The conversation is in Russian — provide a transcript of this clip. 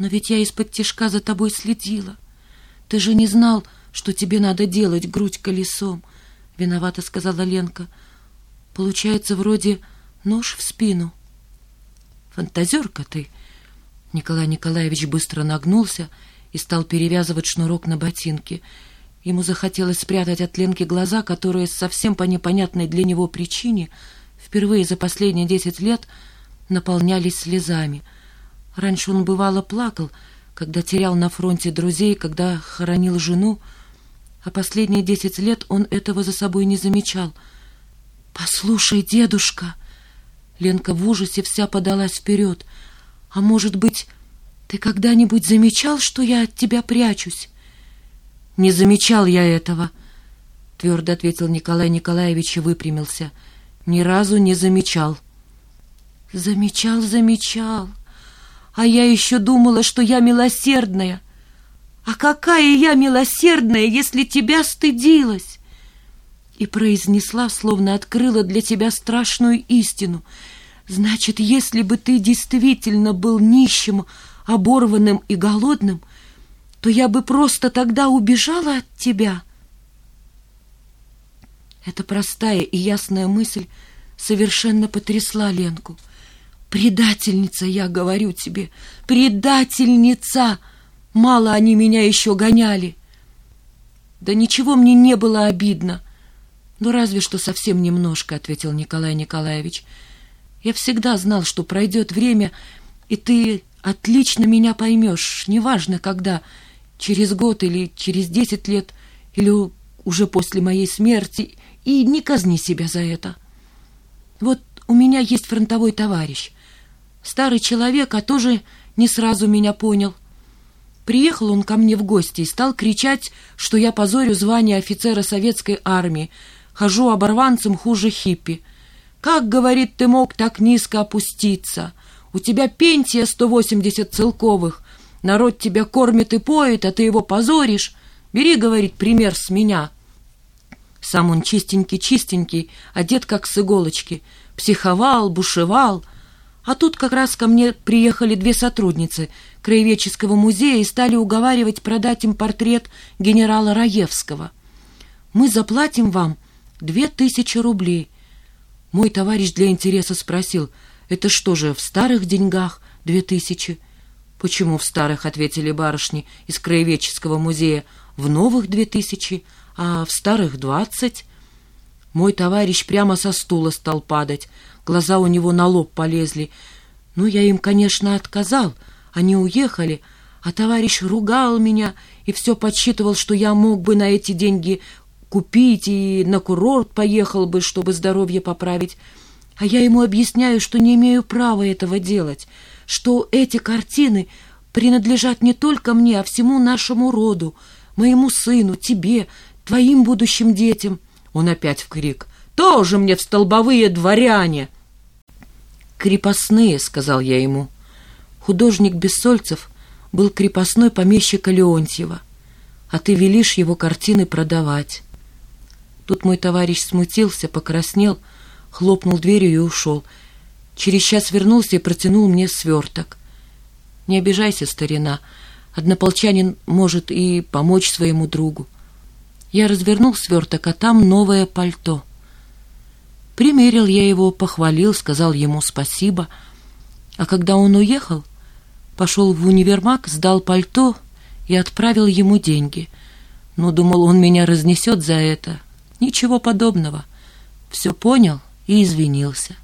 Но ведь я из-под тишка за тобой следила. Ты же не знал, что тебе надо делать грудь колесом, — виновата сказала Ленка. Получается, вроде нож в спину. Фантазерка ты. Николай Николаевич быстро нагнулся и стал перевязывать шнурок на ботинке. Ему захотелось спрятать от Ленки глаза, которые совсем по непонятной для него причине впервые за последние десять лет наполнялись слезами. Раньше он бывало плакал, когда терял на фронте друзей, когда хоронил жену, а последние десять лет он этого за собой не замечал. «Послушай, дедушка!» Ленка в ужасе вся подалась вперед. «А может быть, ты когда-нибудь замечал, что я от тебя прячусь?» «Не замечал я этого», — твердо ответил Николай Николаевич и выпрямился. «Ни разу не замечал». «Замечал, замечал. А я еще думала, что я милосердная. А какая я милосердная, если тебя стыдилась!» И произнесла, словно открыла для тебя страшную истину. «Значит, если бы ты действительно был нищим, оборванным и голодным, то я бы просто тогда убежала от тебя». Эта простая и ясная мысль совершенно потрясла Ленку. «Предательница, я говорю тебе, предательница! Мало они меня еще гоняли!» «Да ничего мне не было обидно!» «Ну, разве что совсем немножко», — ответил Николай Николаевич. «Я всегда знал, что пройдет время, и ты отлично меня поймешь, неважно когда, через год или через десять лет, или уже после моей смерти, и не казни себя за это. Вот у меня есть фронтовой товарищ, старый человек, а тоже не сразу меня понял. Приехал он ко мне в гости и стал кричать, что я позорю звание офицера советской армии, хожу оборванцем хуже хиппи. Как, говорит, ты мог так низко опуститься? У тебя пенсия сто восемьдесят целковых, народ тебя кормит и поет, а ты его позоришь. Бери, говорит, пример с меня. Сам он чистенький-чистенький, одет как с иголочки, психовал, бушевал. А тут как раз ко мне приехали две сотрудницы Краеведческого музея и стали уговаривать продать им портрет генерала Раевского. Мы заплатим вам две тысячи рублей. Мой товарищ для интереса спросил, это что же, в старых деньгах две тысячи? Почему в старых, ответили барышни из Краеведческого музея, в новых две тысячи, а в старых двадцать? Мой товарищ прямо со стула стал падать, глаза у него на лоб полезли. Ну, я им, конечно, отказал, они уехали, а товарищ ругал меня и все подсчитывал, что я мог бы на эти деньги купить и на курорт поехал бы, чтобы здоровье поправить. А я ему объясняю, что не имею права этого делать, что эти картины принадлежат не только мне, а всему нашему роду, моему сыну, тебе, твоим будущим детям. Он опять в крик. «Тоже мне в столбовые дворяне!» «Крепостные», — сказал я ему. Художник Бессольцев был крепостной помещика Леонтьева, а ты велишь его картины продавать. Тут мой товарищ смутился, покраснел, хлопнул дверью и ушел. Через час вернулся и протянул мне сверток. Не обижайся, старина, однополчанин может и помочь своему другу. Я развернул сверток, а там новое пальто. Примерил я его, похвалил, сказал ему спасибо. А когда он уехал, пошел в универмаг, сдал пальто и отправил ему деньги. Но думал, он меня разнесет за это. Ничего подобного. Все понял и извинился.